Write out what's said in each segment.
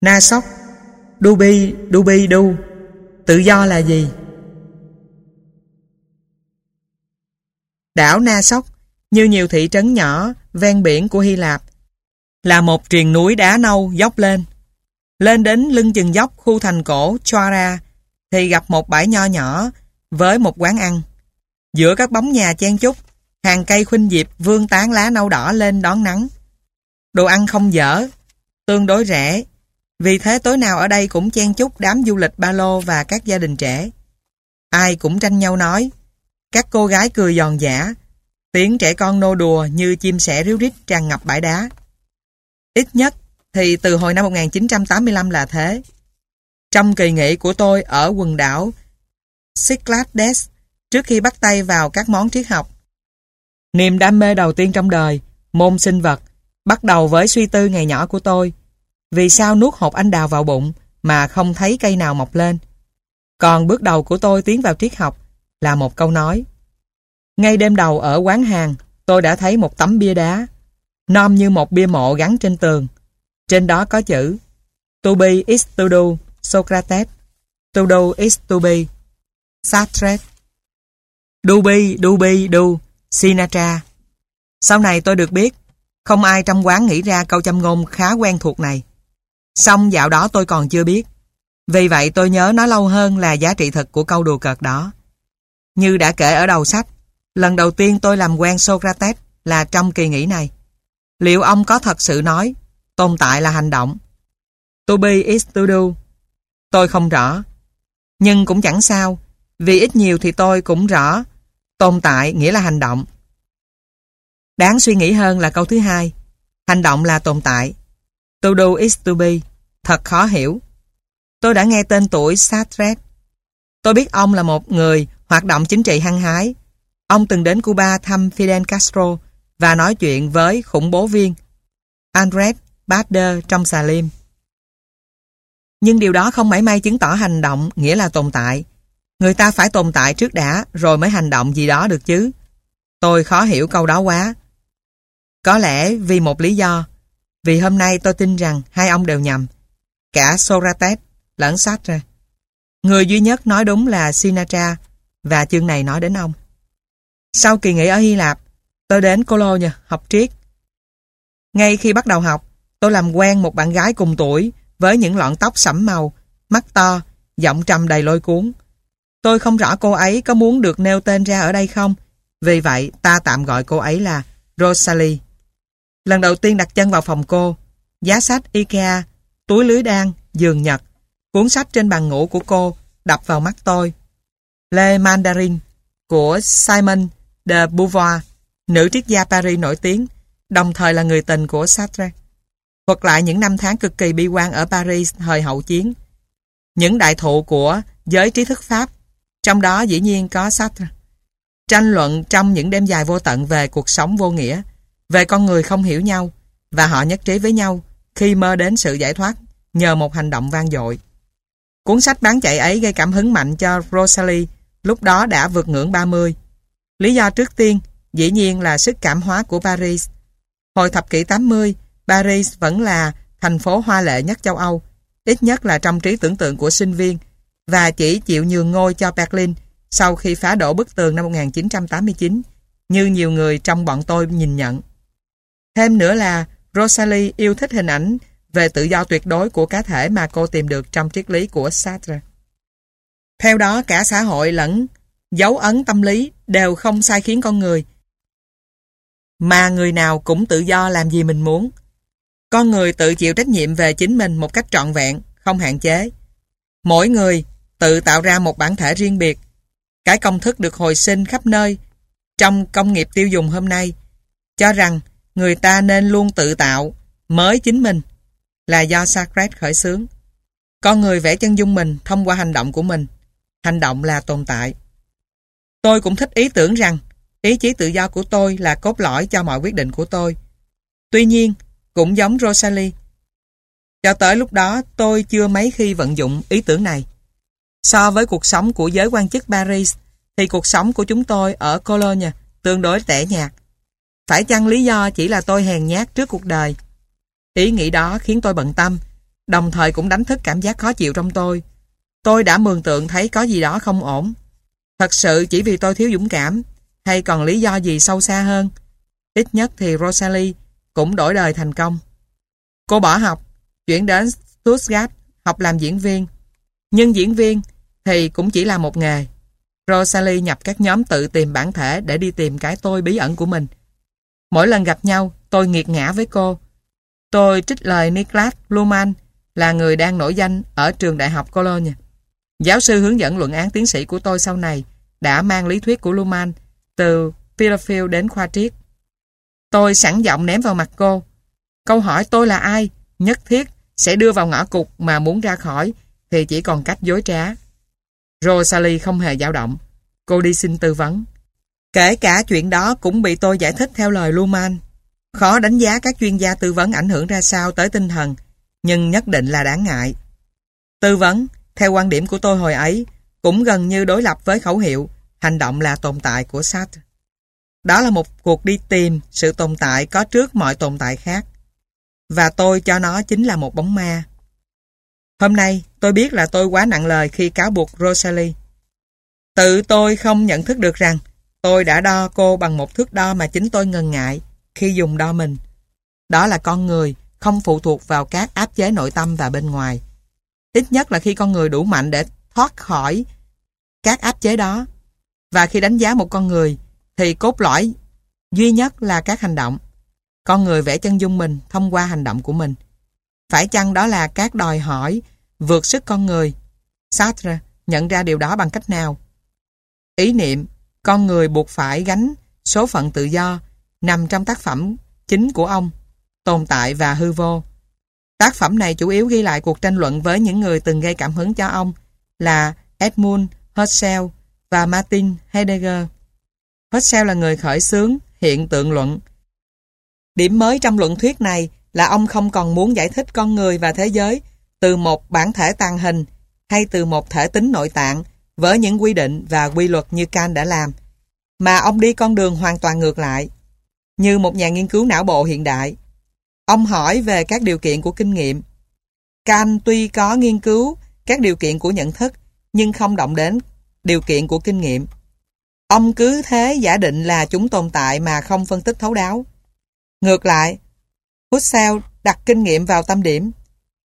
Na sóc Dubi, Dubi, Du Tự do là gì? Đảo Na sóc như nhiều thị trấn nhỏ ven biển của Hy Lạp là một triền núi đá nâu dốc lên. Lên đến lưng chừng dốc khu thành cổ Chora thì gặp một bãi nho nhỏ với một quán ăn. Giữa các bóng nhà chen chúc, hàng cây khuynh diệp vương tán lá nâu đỏ lên đón nắng. Đồ ăn không dở, tương đối rẻ. Vì thế tối nào ở đây cũng chen chúc đám du lịch ba lô và các gia đình trẻ. Ai cũng tranh nhau nói. Các cô gái cười giòn giả. Tiếng trẻ con nô đùa như chim sẻ ríu rít tràn ngập bãi đá. Ít nhất thì từ hồi năm 1985 là thế. Trong kỳ nghỉ của tôi ở quần đảo Cyclades trước khi bắt tay vào các món triết học. Niềm đam mê đầu tiên trong đời, môn sinh vật, bắt đầu với suy tư ngày nhỏ của tôi. Vì sao nuốt hộp anh đào vào bụng mà không thấy cây nào mọc lên? Còn bước đầu của tôi tiến vào triết học là một câu nói. Ngay đêm đầu ở quán hàng, tôi đã thấy một tấm bia đá, nom như một bia mộ gắn trên tường. Trên đó có chữ To be is to do, Socrates. To do is to be, Sartre. Do be, do be, do, Sinatra. Sau này tôi được biết, không ai trong quán nghĩ ra câu châm ngôn khá quen thuộc này. Xong dạo đó tôi còn chưa biết. Vì vậy tôi nhớ nó lâu hơn là giá trị thật của câu đùa cợt đó. Như đã kể ở đầu sách, lần đầu tiên tôi làm quen Socrates là trong kỳ nghỉ này. Liệu ông có thật sự nói tồn tại là hành động? To be is to do. Tôi không rõ. Nhưng cũng chẳng sao, vì ít nhiều thì tôi cũng rõ tồn tại nghĩa là hành động. Đáng suy nghĩ hơn là câu thứ hai. Hành động là tồn tại. To do is to be. Thật khó hiểu. Tôi đã nghe tên tuổi Sartre. Tôi biết ông là một người hoạt động chính trị hăng hái. Ông từng đến Cuba thăm Fidel Castro và nói chuyện với khủng bố viên Andres Bader trong xà lim. Nhưng điều đó không mảy may chứng tỏ hành động nghĩa là tồn tại. Người ta phải tồn tại trước đã rồi mới hành động gì đó được chứ. Tôi khó hiểu câu đó quá. Có lẽ vì một lý do. Vì hôm nay tôi tin rằng hai ông đều nhầm. Cả Socrates lẫn Sartre. Người duy nhất nói đúng là Sinatra và chương này nói đến ông. Sau kỳ nghỉ ở Hy Lạp, tôi đến Cologne học triết. Ngay khi bắt đầu học, tôi làm quen một bạn gái cùng tuổi với những lọn tóc sẫm màu, mắt to, giọng trầm đầy lôi cuốn. Tôi không rõ cô ấy có muốn được nêu tên ra ở đây không, vì vậy ta tạm gọi cô ấy là Rosalie. Lần đầu tiên đặt chân vào phòng cô, giá sách IKEA, túi lưới đan, giường nhật, cuốn sách trên bàn ngủ của cô đập vào mắt tôi. Le Mandarin của Simon de Beauvoir, nữ triết gia Paris nổi tiếng, đồng thời là người tình của Sartre. Thuật lại những năm tháng cực kỳ bi quan ở Paris thời hậu chiến. Những đại thụ của giới trí thức Pháp, trong đó dĩ nhiên có Sartre. Tranh luận trong những đêm dài vô tận về cuộc sống vô nghĩa, về con người không hiểu nhau, và họ nhất trí với nhau khi mơ đến sự giải thoát nhờ một hành động vang dội. Cuốn sách bán chạy ấy gây cảm hứng mạnh cho Rosalie, lúc đó đã vượt ngưỡng 30. Lý do trước tiên, dĩ nhiên là sức cảm hóa của Paris. Hồi thập kỷ 80, Paris vẫn là thành phố hoa lệ nhất châu Âu, ít nhất là trong trí tưởng tượng của sinh viên, và chỉ chịu nhường ngôi cho Berlin sau khi phá đổ bức tường năm 1989, như nhiều người trong bọn tôi nhìn nhận. Thêm nữa là Rosalie yêu thích hình ảnh về tự do tuyệt đối của cá thể mà cô tìm được trong triết lý của Sartre. Theo đó, cả xã hội lẫn dấu ấn tâm lý đều không sai khiến con người, mà người nào cũng tự do làm gì mình muốn. Con người tự chịu trách nhiệm về chính mình một cách trọn vẹn, không hạn chế. Mỗi người tự tạo ra một bản thể riêng biệt. Cái công thức được hồi sinh khắp nơi trong công nghiệp tiêu dùng hôm nay cho rằng người ta nên luôn tự tạo mới chính mình là do Socrates khởi xướng. Con người vẽ chân dung mình thông qua hành động của mình. Hành động là tồn tại. Tôi cũng thích ý tưởng rằng ý chí tự do của tôi là cốt lõi cho mọi quyết định của tôi. Tuy nhiên, cũng giống Rosalie. Cho tới lúc đó, tôi chưa mấy khi vận dụng ý tưởng này. So với cuộc sống của giới quan chức Paris, thì cuộc sống của chúng tôi ở Cologne tương đối tẻ nhạt. Phải chăng lý do chỉ là tôi hèn nhát trước cuộc đời? Ý nghĩ đó khiến tôi bận tâm, đồng thời cũng đánh thức cảm giác khó chịu trong tôi. Tôi đã mường tượng thấy có gì đó không ổn. Thật sự chỉ vì tôi thiếu dũng cảm, hay còn lý do gì sâu xa hơn. Ít nhất thì Rosalie cũng đổi đời thành công. Cô bỏ học, chuyển đến Stuttgart học làm diễn viên. Nhưng diễn viên thì cũng chỉ là một nghề. Rosalie nhập các nhóm tự tìm bản thể để đi tìm cái tôi bí ẩn của mình. Mỗi lần gặp nhau, tôi nghiệt ngã với cô. Tôi trích lời Niklas Luhmann là người đang nổi danh ở trường đại học Cologne. Giáo sư hướng dẫn luận án tiến sĩ của tôi sau này đã mang lý thuyết của Luhmann từ Bielefeld đến khoa triết. Tôi sẵn giọng ném vào mặt cô. Câu hỏi tôi là ai, nhất thiết sẽ đưa vào ngõ cục mà muốn ra khỏi thì chỉ còn cách dối trá. Rosalie không hề dao động. Cô đi xin tư vấn. Kể cả chuyện đó cũng bị tôi giải thích theo lời LuMan Khó đánh giá các chuyên gia tư vấn ảnh hưởng ra sao tới tinh thần, nhưng nhất định là đáng ngại. Tư vấn, theo quan điểm của tôi hồi ấy, cũng gần như đối lập với khẩu hiệu hành động là tồn tại của Sartre. Đó là một cuộc đi tìm sự tồn tại có trước mọi tồn tại khác. Và tôi cho nó chính là một bóng ma. Hôm nay, tôi biết là tôi quá nặng lời khi cáo buộc Rosalie. Tự tôi không nhận thức được rằng tôi đã đo cô bằng một thước đo mà chính tôi ngần ngại khi dùng đo mình. Đó là con người, không phụ thuộc vào các áp chế nội tâm và bên ngoài. Ít nhất là khi con người đủ mạnh để thoát khỏi các áp chế đó. Và khi đánh giá một con người, thì cốt lõi duy nhất là các hành động. Con người vẽ chân dung mình thông qua hành động của mình. Phải chăng đó là các đòi hỏi vượt sức con người? Sartre nhận ra điều đó bằng cách nào? Ý niệm, con người buộc phải gánh số phận tự do nằm trong tác phẩm chính của ông, Tồn tại và hư vô. Tác phẩm này chủ yếu ghi lại cuộc tranh luận với những người từng gây cảm hứng cho ông là Edmund Husserl và Martin Heidegger. Husserl là người khởi xướng hiện tượng luận. Điểm mới trong luận thuyết này là ông không còn muốn giải thích con người và thế giới từ một bản thể tàn hình hay từ một thể tính nội tạng với những quy định và quy luật như Kant đã làm, mà ông đi con đường hoàn toàn ngược lại. Như một nhà nghiên cứu não bộ hiện đại, ông hỏi về các điều kiện của kinh nghiệm. Kant tuy có nghiên cứu các điều kiện của nhận thức, nhưng không động đến điều kiện của kinh nghiệm. Ông cứ thế giả định là chúng tồn tại mà không phân tích thấu đáo. Ngược lại, Husserl đặt kinh nghiệm vào tâm điểm.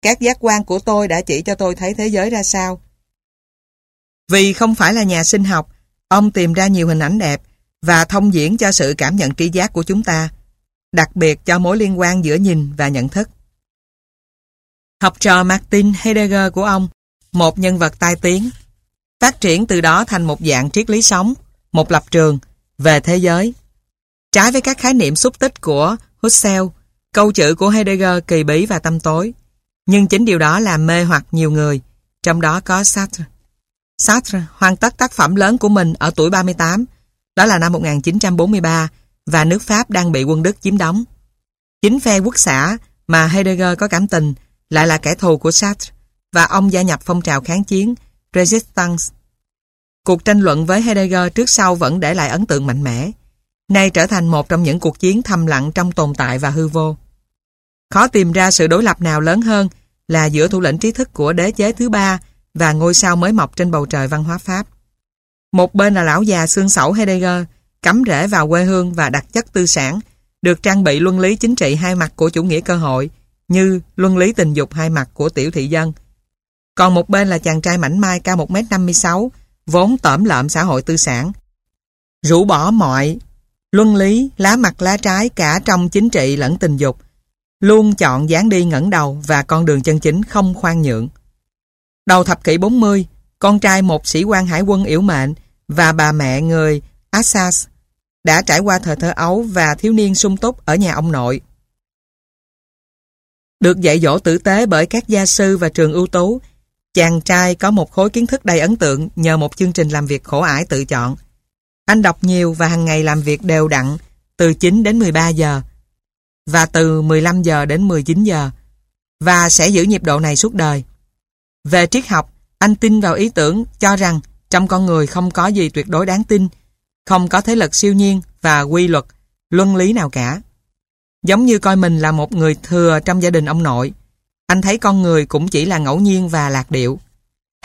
Các giác quan của tôi đã chỉ cho tôi thấy thế giới ra sao. Vì không phải là nhà sinh học, ông tìm ra nhiều hình ảnh đẹp và thông diễn cho sự cảm nhận tri giác của chúng ta, đặc biệt cho mối liên quan giữa nhìn và nhận thức. Học trò Martin Heidegger của ông, một nhân vật tai tiếng, phát triển từ đó thành một dạng triết lý sống, một lập trường về thế giới. Trái với các khái niệm xúc tích của Husserl, câu chữ của Heidegger kỳ bí và tâm tối. Nhưng chính điều đó làm mê hoặc nhiều người, trong đó có Sartre. Sartre hoàn tất tác phẩm lớn của mình ở tuổi 38, đó là năm 1943, và nước Pháp đang bị quân Đức chiếm đóng. Chính phe quốc xã mà Heidegger có cảm tình lại là kẻ thù của Sartre, và ông gia nhập phong trào kháng chiến Resistance. Cuộc tranh luận với Heidegger trước sau vẫn để lại ấn tượng mạnh mẽ, nay trở thành một trong những cuộc chiến thầm lặng trong tồn tại và hư vô. Khó tìm ra sự đối lập nào lớn hơn là giữa thủ lĩnh trí thức của đế chế thứ ba và ngôi sao mới mọc trên bầu trời văn hóa Pháp. Một bên là lão già xương sẩu Heidegger, cắm rễ vào quê hương và đặc chất tư sản, được trang bị luân lý chính trị hai mặt của chủ nghĩa cơ hội, như luân lý tình dục hai mặt của tiểu thị dân. Còn một bên là chàng trai mảnh mai cao 1m56, vốn tẩm lợm xã hội tư sản. Rũ bỏ mọi luân lý, lá mặt lá trái cả trong chính trị lẫn tình dục, luôn chọn dáng đi ngẩng đầu và con đường chân chính không khoan nhượng. Đầu thập kỷ 40, con trai một sĩ quan hải quân yếu mệnh và bà mẹ người Assas đã trải qua thời thơ ấu và thiếu niên sung túc ở nhà ông nội. Được dạy dỗ tử tế bởi các gia sư và trường ưu tú, chàng trai có một khối kiến thức đầy ấn tượng nhờ một chương trình làm việc khổ ải tự chọn. Anh đọc nhiều và hàng ngày làm việc đều đặn từ 9 đến 13 giờ và từ 15 giờ đến 19 giờ và sẽ giữ nhịp độ này suốt đời. Về triết học, anh tin vào ý tưởng cho rằng trong con người không có gì tuyệt đối đáng tin, không có thế lực siêu nhiên và quy luật, luân lý nào cả. Giống như coi mình là một người thừa trong gia đình ông nội, Anh thấy con người cũng chỉ là ngẫu nhiên và lạc điệu.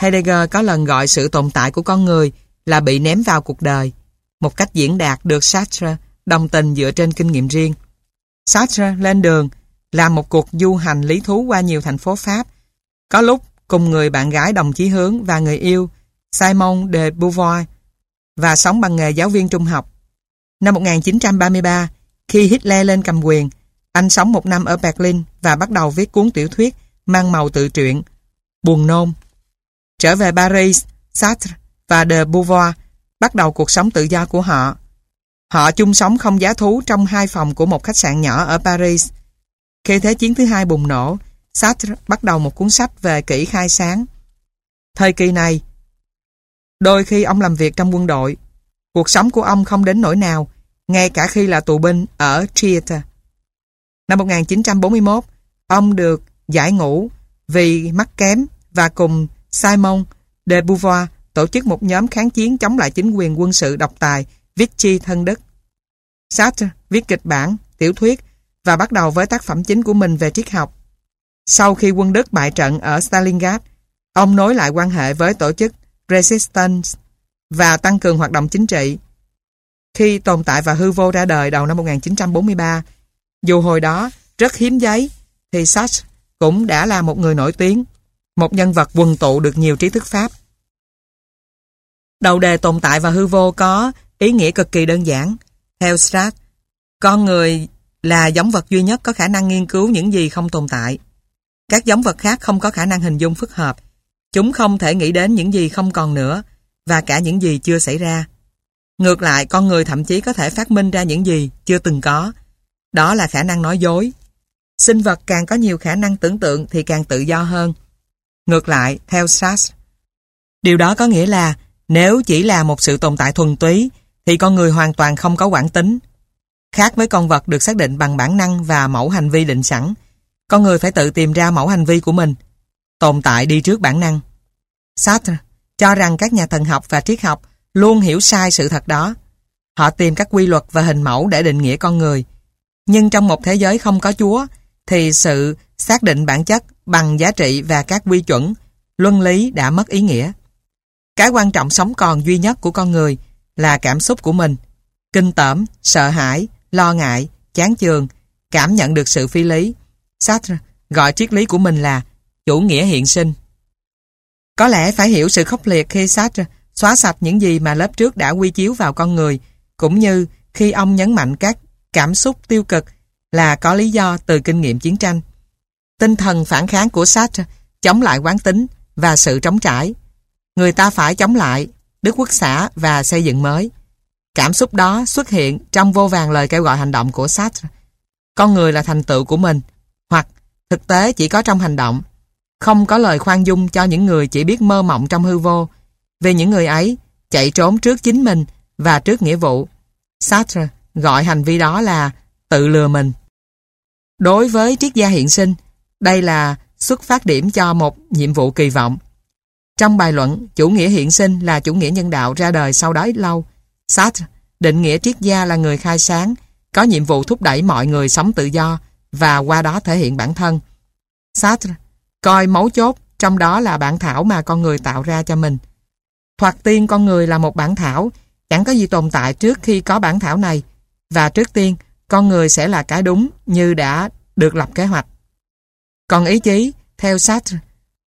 Heidegger có lần gọi sự tồn tại của con người là bị ném vào cuộc đời, một cách diễn đạt được Sartre đồng tình dựa trên kinh nghiệm riêng. Sartre lên đường làm một cuộc du hành lý thú qua nhiều thành phố Pháp. Có lúc cùng người bạn gái đồng chí hướng và người yêu Simon de Beauvoir và sống bằng nghề giáo viên trung học. Năm 1933, khi Hitler lên cầm quyền, anh sống một năm ở Berlin và bắt đầu viết cuốn tiểu thuyết mang màu tự truyện, Buồn nôn. Trở về Paris, Sartre và de Beauvoir bắt đầu cuộc sống tự do của họ. Họ chung sống không giá thú trong hai phòng của một khách sạn nhỏ ở Paris. Khi Thế chiến thứ hai bùng nổ, Sartre bắt đầu một cuốn sách về kỹ khai sáng. Thời kỳ này, đôi khi ông làm việc trong quân đội, cuộc sống của ông không đến nỗi nào, ngay cả khi là tù binh ở Theater. Năm 1941, ông được giải ngũ vì mắt kém và cùng Simon de Beauvoir tổ chức một nhóm kháng chiến chống lại chính quyền quân sự độc tài Vichy thân Đức. Sartre viết kịch bản, tiểu thuyết và bắt đầu với tác phẩm chính của mình về triết học. Sau khi quân Đức bại trận ở Stalingrad, ông nối lại quan hệ với tổ chức Resistance và tăng cường hoạt động chính trị. Khi tồn tại và hư vô ra đời đầu năm 1943, dù hồi đó rất hiếm giấy, thì Sachs cũng đã là một người nổi tiếng, một nhân vật quần tụ được nhiều trí thức Pháp. Đầu đề tồn tại và hư vô có ý nghĩa cực kỳ đơn giản. Theo Sartre, con người là giống vật duy nhất có khả năng nghiên cứu những gì không tồn tại. Các giống vật khác không có khả năng hình dung phức hợp. Chúng không thể nghĩ đến những gì không còn nữa và cả những gì chưa xảy ra. Ngược lại, con người thậm chí có thể phát minh ra những gì chưa từng có. Đó là khả năng nói dối. Sinh vật càng có nhiều khả năng tưởng tượng thì càng tự do hơn. Ngược lại, theo Sartre, điều đó có nghĩa là nếu chỉ là một sự tồn tại thuần túy thì con người hoàn toàn không có quản tính. Khác với con vật được xác định bằng bản năng và mẫu hành vi định sẵn, con người phải tự tìm ra mẫu hành vi của mình. Tồn tại đi trước bản năng. Sartre cho rằng các nhà thần học và triết học luôn hiểu sai sự thật đó. Họ tìm các quy luật và hình mẫu để định nghĩa con người. Nhưng trong một thế giới không có Chúa, thì sự xác định bản chất bằng giá trị và các quy chuẩn, luân lý đã mất ý nghĩa. Cái quan trọng sống còn duy nhất của con người là cảm xúc của mình. Kinh tởm, sợ hãi, lo ngại, chán chường, cảm nhận được sự phi lý. Sartre gọi triết lý của mình là chủ nghĩa hiện sinh. Có lẽ phải hiểu sự khốc liệt khi Sartre xóa sạch những gì mà lớp trước đã quy chiếu vào con người, cũng như khi ông nhấn mạnh các cảm xúc tiêu cực là có lý do từ kinh nghiệm chiến tranh. Tinh thần phản kháng của Sartre chống lại quán tính và sự trống trải. Người ta phải chống lại Đức Quốc xã và xây dựng mới. Cảm xúc đó xuất hiện trong vô vàng lời kêu gọi hành động của Sartre. Con người là thành tựu của mình, hoặc thực tế chỉ có trong hành động. Không có lời khoan dung cho những người chỉ biết mơ mộng trong hư vô. Vì những người ấy chạy trốn trước chính mình và trước nghĩa vụ. Sartre gọi hành vi đó là tự lừa mình. Đối với triết gia hiện sinh, đây là xuất phát điểm cho một nhiệm vụ kỳ vọng. Trong bài luận, chủ nghĩa hiện sinh là chủ nghĩa nhân đạo ra đời sau đó ít lâu. Sartre định nghĩa triết gia là người khai sáng, có nhiệm vụ thúc đẩy mọi người sống tự do và qua đó thể hiện bản thân. Sartre coi mấu chốt trong đó là bản thảo mà con người tạo ra cho mình. Thoạt tiên con người là một bản thảo, chẳng có gì tồn tại trước khi có bản thảo này. Và trước tiên, con người sẽ là cái đúng như đã được lập kế hoạch. Còn ý chí, theo Sartre,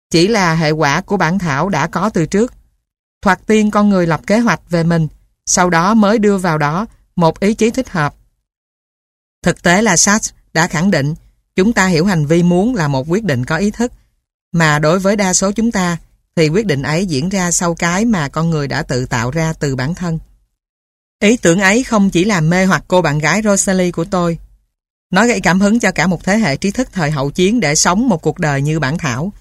chỉ là hệ quả của bản thảo đã có từ trước. Thoạt tiên con người lập kế hoạch về mình, sau đó mới đưa vào đó một ý chí thích hợp. Thực tế là Sartre đã khẳng định chúng ta hiểu hành vi muốn là một quyết định có ý thức, mà đối với đa số chúng ta thì quyết định ấy diễn ra sau cái mà con người đã tự tạo ra từ bản thân. Ý tưởng ấy không chỉ làm mê hoặc cô bạn gái Rosalie của tôi. Nó gây cảm hứng cho cả một thế hệ trí thức thời hậu chiến để sống một cuộc đời như bản thảo.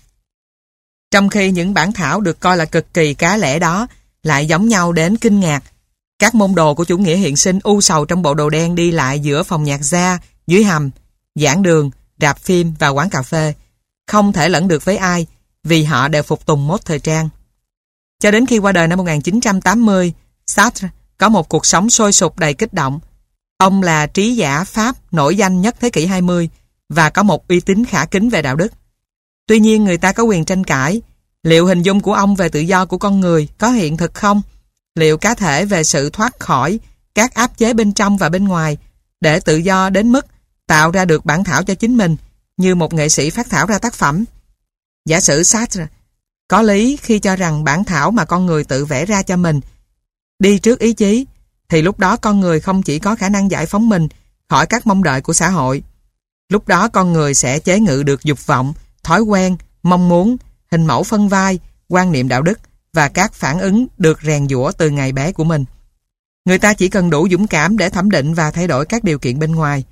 Trong khi những bản thảo được coi là cực kỳ cá lẻ đó lại giống nhau đến kinh ngạc. Các môn đồ của chủ nghĩa hiện sinh u sầu trong bộ đồ đen đi lại giữa phòng nhạc gia, dưới hầm, giảng đường, rạp phim và quán cà phê. Không thể lẫn được với ai vì họ đều phục tùng mốt thời trang. Cho đến khi qua đời năm 1980, Sartre có một cuộc sống sôi sục đầy kích động. Ông là trí giả Pháp nổi danh nhất thế kỷ 20 và có một uy tín khả kính về đạo đức. Tuy nhiên người ta có quyền tranh cãi. Liệu hình dung của ông về tự do của con người có hiện thực không? Liệu cá thể về sự thoát khỏi các áp chế bên trong và bên ngoài để tự do đến mức tạo ra được bản thảo cho chính mình như một nghệ sĩ phát thảo ra tác phẩm? Giả sử Sartre có lý khi cho rằng bản thảo mà con người tự vẽ ra cho mình đi trước ý chí thì lúc đó con người không chỉ có khả năng giải phóng mình khỏi các mong đợi của xã hội. Lúc đó con người sẽ chế ngự được dục vọng, thói quen, mong muốn, hình mẫu phân vai, quan niệm đạo đức và các phản ứng được rèn giũa từ ngày bé của mình. Người ta chỉ cần đủ dũng cảm để thẩm định và thay đổi các điều kiện bên ngoài.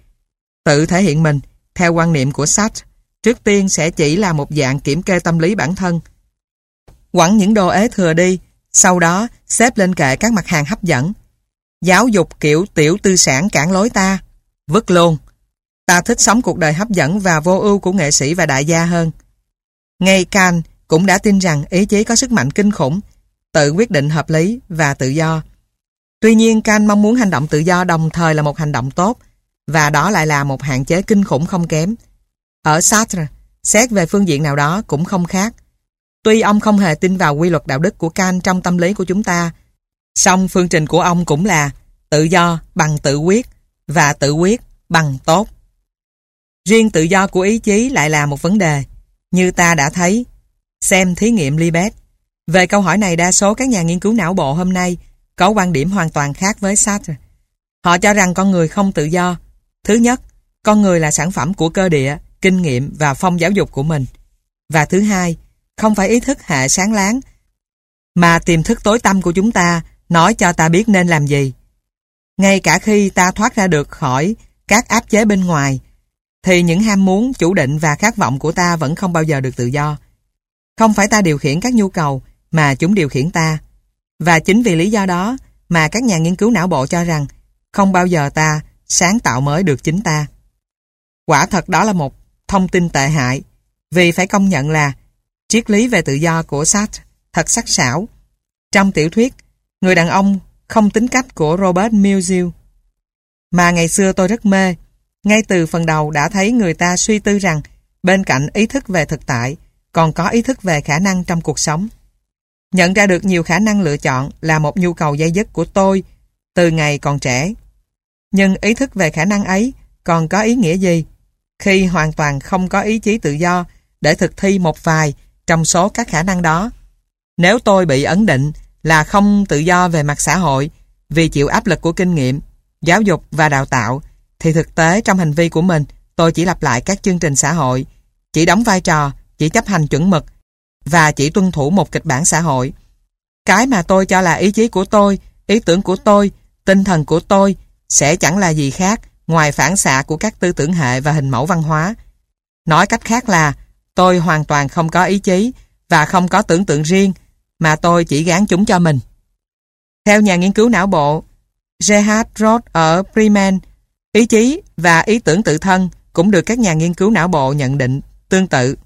Tự thể hiện mình, theo quan niệm của Sartre, trước tiên sẽ chỉ là một dạng kiểm kê tâm lý bản thân. Quẳng những đồ ế thừa đi, sau đó xếp lên kệ các mặt hàng hấp dẫn. Giáo dục kiểu tiểu tư sản cản lối ta. Vứt luôn. Ta thích sống cuộc đời hấp dẫn và vô ưu của nghệ sĩ và đại gia hơn. Ngay Kant cũng đã tin rằng ý chí có sức mạnh kinh khủng, tự quyết định hợp lý và tự do. Tuy nhiên Kant mong muốn hành động tự do đồng thời là một hành động tốt và đó lại là một hạn chế kinh khủng không kém. Ở Sartre, xét về phương diện nào đó cũng không khác. Tuy ông không hề tin vào quy luật đạo đức của Kant trong tâm lý của chúng ta, song phương trình của ông cũng là tự do bằng tự quyết và tự quyết bằng tốt. Riêng tự do của ý chí lại là một vấn đề, như ta đã thấy. Xem thí nghiệm Libet. Về câu hỏi này đa số các nhà nghiên cứu não bộ hôm nay có quan điểm hoàn toàn khác với Sartre. Họ cho rằng con người không tự do. Thứ nhất, con người là sản phẩm của cơ địa, kinh nghiệm và phong giáo dục của mình. Và thứ hai, không phải ý thức hệ sáng láng, mà tiềm thức tối tâm của chúng ta nói cho ta biết nên làm gì. Ngay cả khi ta thoát ra được khỏi các áp chế bên ngoài, thì những ham muốn, chủ định và khát vọng của ta vẫn không bao giờ được tự do. Không phải ta điều khiển các nhu cầu, mà chúng điều khiển ta. Và chính vì lý do đó mà các nhà nghiên cứu não bộ cho rằng không bao giờ ta sáng tạo mới được chính ta. Quả thật đó là một thông tin tệ hại, vì phải công nhận là triết lý về tự do của Sartre thật sắc sảo. Trong tiểu thuyết, người đàn ông không tính cách của Robert Musil, mà ngày xưa tôi rất mê, ngay từ phần đầu đã thấy người ta suy tư rằng bên cạnh ý thức về thực tại, còn có ý thức về khả năng trong cuộc sống. Nhận ra được nhiều khả năng lựa chọn là một nhu cầu dây dứt của tôi từ ngày còn trẻ. Nhưng ý thức về khả năng ấy còn có ý nghĩa gì khi hoàn toàn không có ý chí tự do để thực thi một vài trong số các khả năng đó? Nếu tôi bị ấn định là không tự do về mặt xã hội vì chịu áp lực của kinh nghiệm, giáo dục và đào tạo thì thực tế trong hành vi của mình tôi chỉ lặp lại các chương trình xã hội, chỉ đóng vai trò, chỉ chấp hành chuẩn mực và chỉ tuân thủ một kịch bản xã hội. Cái mà tôi cho là ý chí của tôi, ý tưởng của tôi, tinh thần của tôi sẽ chẳng là gì khác ngoài phản xạ của các tư tưởng hệ và hình mẫu văn hóa. Nói cách khác là tôi hoàn toàn không có ý chí và không có tưởng tượng riêng mà tôi chỉ gán chúng cho mình. Theo nhà nghiên cứu não bộ Gerhard Roth ở Bremen, ý chí và ý tưởng tự thân cũng được các nhà nghiên cứu não bộ nhận định tương tự.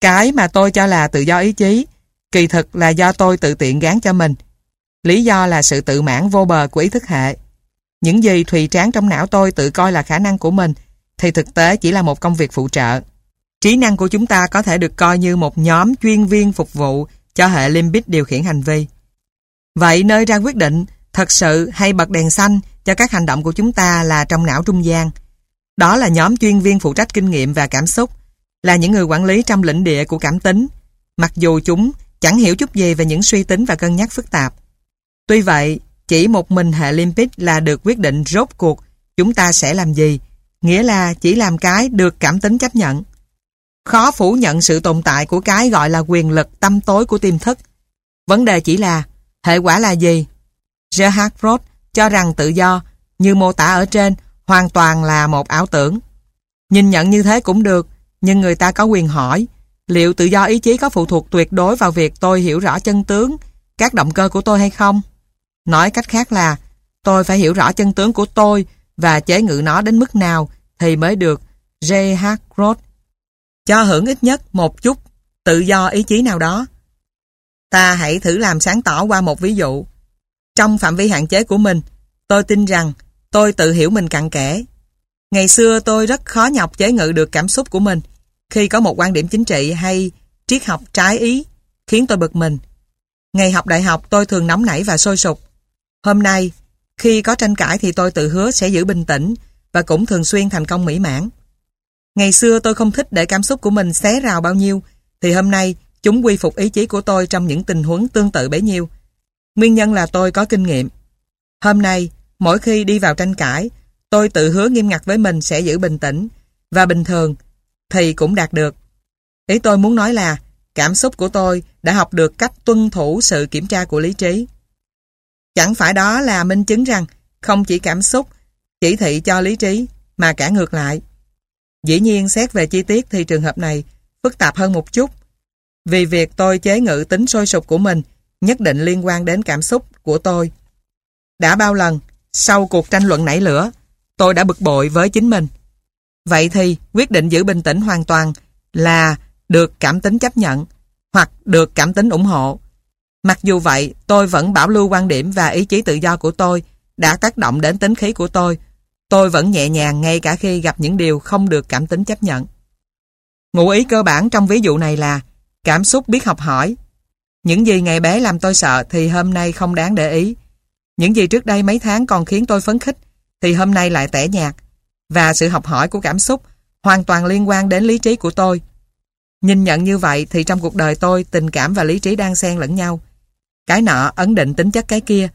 Cái mà tôi cho là tự do ý chí, kỳ thực là do tôi tự tiện gán cho mình. Lý do là sự tự mãn vô bờ của ý thức hệ. Những gì thùy tráng trong não tôi tự coi là khả năng của mình, thì thực tế chỉ là một công việc phụ trợ. Trí năng của chúng ta có thể được coi như một nhóm chuyên viên phục vụ cho hệ limbic điều khiển hành vi. Vậy nơi ra quyết định thật sự hay bật đèn xanh cho các hành động của chúng ta là trong não trung gian. Đó là nhóm chuyên viên phụ trách kinh nghiệm và cảm xúc, là những người quản lý trong lĩnh địa của cảm tính, mặc dù chúng chẳng hiểu chút gì về những suy tính và cân nhắc phức tạp. Tuy vậy, chỉ một mình hệ limbic là được quyết định rốt cuộc chúng ta sẽ làm gì, nghĩa là chỉ làm cái được cảm tính chấp nhận. Khó phủ nhận sự tồn tại của cái gọi là quyền lực tâm tối của tiềm thức. Vấn đề chỉ là hệ quả là gì? Gerhard Roth cho rằng tự do, như mô tả ở trên, hoàn toàn là một ảo tưởng. Nhìn nhận như thế cũng được, nhưng người ta có quyền hỏi liệu tự do ý chí có phụ thuộc tuyệt đối vào việc tôi hiểu rõ chân tướng, các động cơ của tôi hay không? Nói cách khác là tôi phải hiểu rõ chân tướng của tôi và chế ngự nó đến mức nào thì mới được J.H. Roth cho hưởng ít nhất một chút tự do ý chí nào đó. Ta hãy thử làm sáng tỏ qua một ví dụ. Trong phạm vi hạn chế của mình, tôi tin rằng tôi tự hiểu mình cặn kẽ. Ngày xưa tôi rất khó nhọc chế ngự được cảm xúc của mình, khi có một quan điểm chính trị hay triết học trái ý khiến tôi bực mình. Ngày học đại học tôi thường nóng nảy và sôi sục. Hôm nay, khi có tranh cãi thì tôi tự hứa sẽ giữ bình tĩnh và cũng thường xuyên thành công mỹ mãn. Ngày xưa tôi không thích để cảm xúc của mình xé rào bao nhiêu, thì hôm nay chúng quy phục ý chí của tôi trong những tình huống tương tự bấy nhiêu. Nguyên nhân là tôi có kinh nghiệm. Hôm nay, mỗi khi đi vào tranh cãi, tôi tự hứa nghiêm ngặt với mình sẽ giữ bình tĩnh, và bình thường thì cũng đạt được. Ý tôi muốn nói là cảm xúc của tôi đã học được cách tuân thủ sự kiểm tra của lý trí. Chẳng phải đó là minh chứng rằng không chỉ cảm xúc chỉ thị cho lý trí mà cả ngược lại. Dĩ nhiên xét về chi tiết thì trường hợp này phức tạp hơn một chút vì việc tôi chế ngự tính sôi sục của mình nhất định liên quan đến cảm xúc của tôi. Đã bao lần, sau cuộc tranh luận nảy lửa, tôi đã bực bội với chính mình. Vậy thì quyết định giữ bình tĩnh hoàn toàn là được cảm tính chấp nhận hoặc được cảm tính ủng hộ. Mặc dù vậy, tôi vẫn bảo lưu quan điểm và ý chí tự do của tôi đã tác động đến tính khí của tôi. Tôi vẫn nhẹ nhàng ngay cả khi gặp những điều không được cảm tính chấp nhận. Ngụ ý cơ bản trong ví dụ này là cảm xúc biết học hỏi. Những gì ngày bé làm tôi sợ thì hôm nay không đáng để ý. Những gì trước đây mấy tháng còn khiến tôi phấn khích thì hôm nay lại tẻ nhạt. Và sự học hỏi của cảm xúc hoàn toàn liên quan đến lý trí của tôi. Nhìn nhận như vậy thì trong cuộc đời tôi tình cảm và lý trí đang xen lẫn nhau. Cái nọ ấn định tính chất cái kia.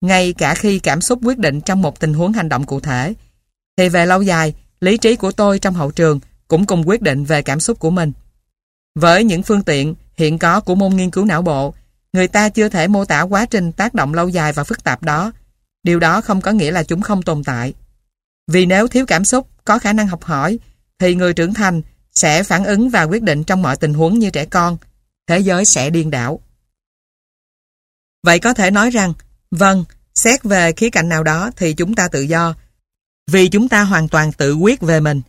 Ngay cả khi cảm xúc quyết định trong một tình huống hành động cụ thể, thì về lâu dài, lý trí của tôi trong hậu trường cũng cùng quyết định về cảm xúc của mình. Với những phương tiện hiện có của môn nghiên cứu não bộ, người ta chưa thể mô tả quá trình tác động lâu dài và phức tạp đó. Điều đó không có nghĩa là chúng không tồn tại. Vì nếu thiếu cảm xúc, có khả năng học hỏi, thì người trưởng thành sẽ phản ứng và quyết định trong mọi tình huống như trẻ con. Thế giới sẽ điên đảo. Vậy có thể nói rằng, vâng, xét về khía cạnh nào đó thì chúng ta tự do, vì chúng ta hoàn toàn tự quyết về mình.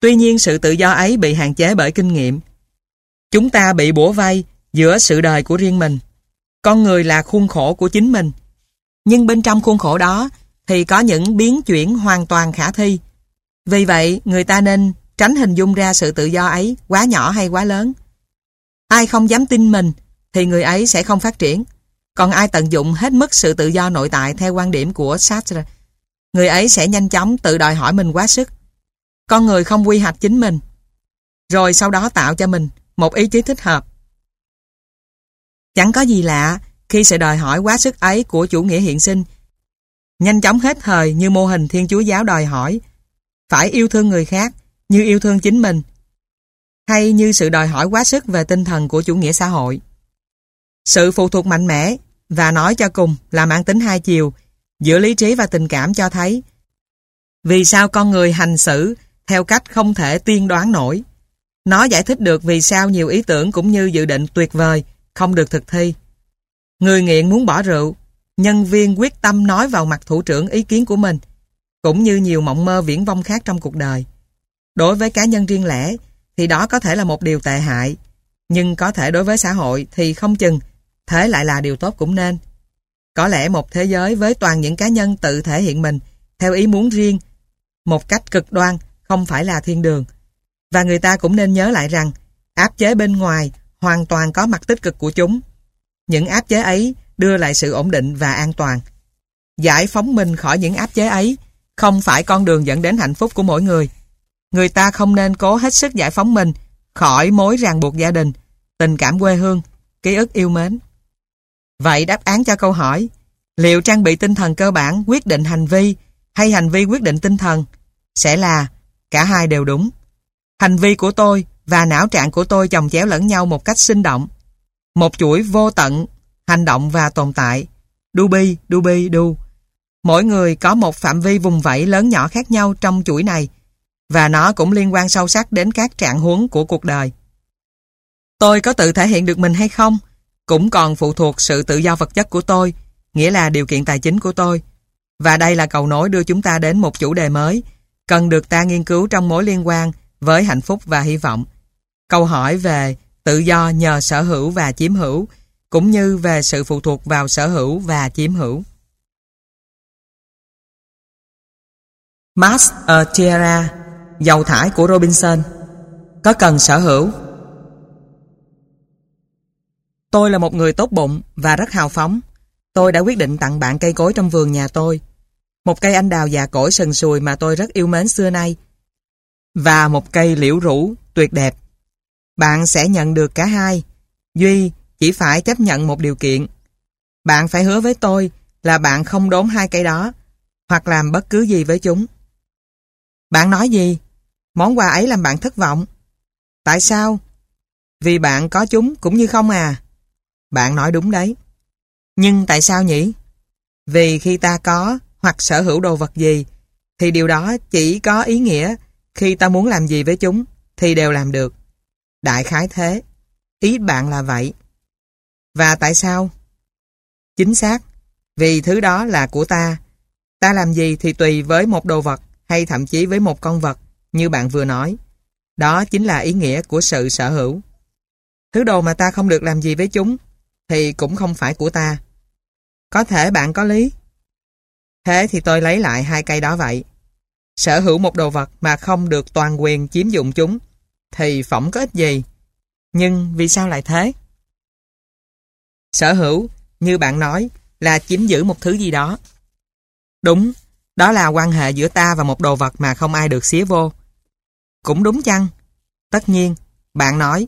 Tuy nhiên sự tự do ấy bị hạn chế bởi kinh nghiệm. Chúng ta bị bủa vây giữa sự đời của riêng mình. Con người là khuôn khổ của chính mình. Nhưng bên trong khuôn khổ đó thì có những biến chuyển hoàn toàn khả thi. Vì vậy, người ta nên tránh hình dung ra sự tự do ấy quá nhỏ hay quá lớn. Ai không dám tin mình thì người ấy sẽ không phát triển. Còn ai tận dụng hết mức sự tự do nội tại theo quan điểm của Sartre, người ấy sẽ nhanh chóng tự đòi hỏi mình quá sức. Con người không quy hoạch chính mình, rồi sau đó tạo cho mình một ý chí thích hợp. Chẳng có gì lạ khi sự đòi hỏi quá sức ấy của chủ nghĩa hiện sinh nhanh chóng hết thời như mô hình Thiên Chúa Giáo đòi hỏi phải yêu thương người khác như yêu thương chính mình hay như sự đòi hỏi quá sức về tinh thần của chủ nghĩa xã hội. Sự phụ thuộc mạnh mẽ và nói cho cùng là mang tính hai chiều giữa lý trí và tình cảm cho thấy vì sao con người hành xử theo cách không thể tiên đoán nổi. Nó giải thích được vì sao nhiều ý tưởng cũng như dự định tuyệt vời không được thực thi. Người nghiện muốn bỏ rượu, nhân viên quyết tâm nói vào mặt thủ trưởng ý kiến của mình, cũng như nhiều mộng mơ viễn vông khác trong cuộc đời. Đối với cá nhân riêng lẻ thì đó có thể là một điều tệ hại, nhưng có thể đối với xã hội thì không chừng, thế lại là điều tốt cũng nên. Có lẽ một thế giới với toàn những cá nhân tự thể hiện mình theo ý muốn riêng, một cách cực đoan không phải là thiên đường. Và người ta cũng nên nhớ lại rằng áp chế bên ngoài hoàn toàn có mặt tích cực của chúng. Những áp chế ấy đưa lại sự ổn định và an toàn. Giải phóng mình khỏi những áp chế ấy không phải con đường dẫn đến hạnh phúc của mỗi người. Người ta không nên cố hết sức giải phóng mình khỏi mối ràng buộc gia đình, tình cảm quê hương, ký ức yêu mến. Vậy đáp án cho câu hỏi liệu trang bị tinh thần cơ bản quyết định hành vi hay hành vi quyết định tinh thần sẽ là cả hai đều đúng. Hành vi của tôi và não trạng của tôi chồng chéo lẫn nhau một cách sinh động. Một chuỗi vô tận, hành động và tồn tại. dubi bi, du bi. Mỗi người có một phạm vi vùng vẫy lớn nhỏ khác nhau trong chuỗi này và nó cũng liên quan sâu sắc đến các trạng huống của cuộc đời. Tôi có tự thể hiện được mình hay không cũng còn phụ thuộc sự tự do vật chất của tôi, nghĩa là điều kiện tài chính của tôi. Và đây là cầu nối đưa chúng ta đến một chủ đề mới, cần được ta nghiên cứu trong mối liên quan với hạnh phúc và hy vọng. Câu hỏi về tự do nhờ sở hữu và chiếm hữu, cũng như về sự phụ thuộc vào sở hữu và chiếm hữu. Mars Tierra, dầu thải của Robinson có cần sở hữu. Tôi là một người tốt bụng và rất hào phóng. Tôi đã quyết định tặng bạn cây cối trong vườn nhà tôi. Một cây anh đào già cỗi sần sùi mà tôi rất yêu mến xưa nay. Và một cây liễu rũ tuyệt đẹp. Bạn sẽ nhận được cả hai. Duy chỉ phải chấp nhận một điều kiện. Bạn phải hứa với tôi là bạn không đốn hai cây đó hoặc làm bất cứ gì với chúng. Bạn nói gì? Món quà ấy làm bạn thất vọng. Tại sao? Vì bạn có chúng cũng như không à. Bạn nói đúng đấy. Nhưng tại sao nhỉ? Vì khi ta có hoặc sở hữu đồ vật gì, thì điều đó chỉ có ý nghĩa khi ta muốn làm gì với chúng thì đều làm được. Đại khái thế. Ý bạn là vậy. Và tại sao? Chính xác. Vì thứ đó là của ta. Ta làm gì thì tùy với một đồ vật, hay thậm chí với một con vật, như bạn vừa nói. Đó chính là ý nghĩa của sự sở hữu. Thứ đồ mà ta không được làm gì với chúng, thì cũng không phải của ta. Có thể bạn có lý. Thế thì tôi lấy lại hai cây đó vậy. Sở hữu một đồ vật mà không được toàn quyền chiếm dụng chúng, thì phỏng có ích gì. Nhưng vì sao lại thế? Sở hữu, như bạn nói, là chiếm giữ một thứ gì đó. Đúng, đó là quan hệ giữa ta và một đồ vật mà không ai được xía vô. Cũng đúng chăng? Tất nhiên, bạn nói.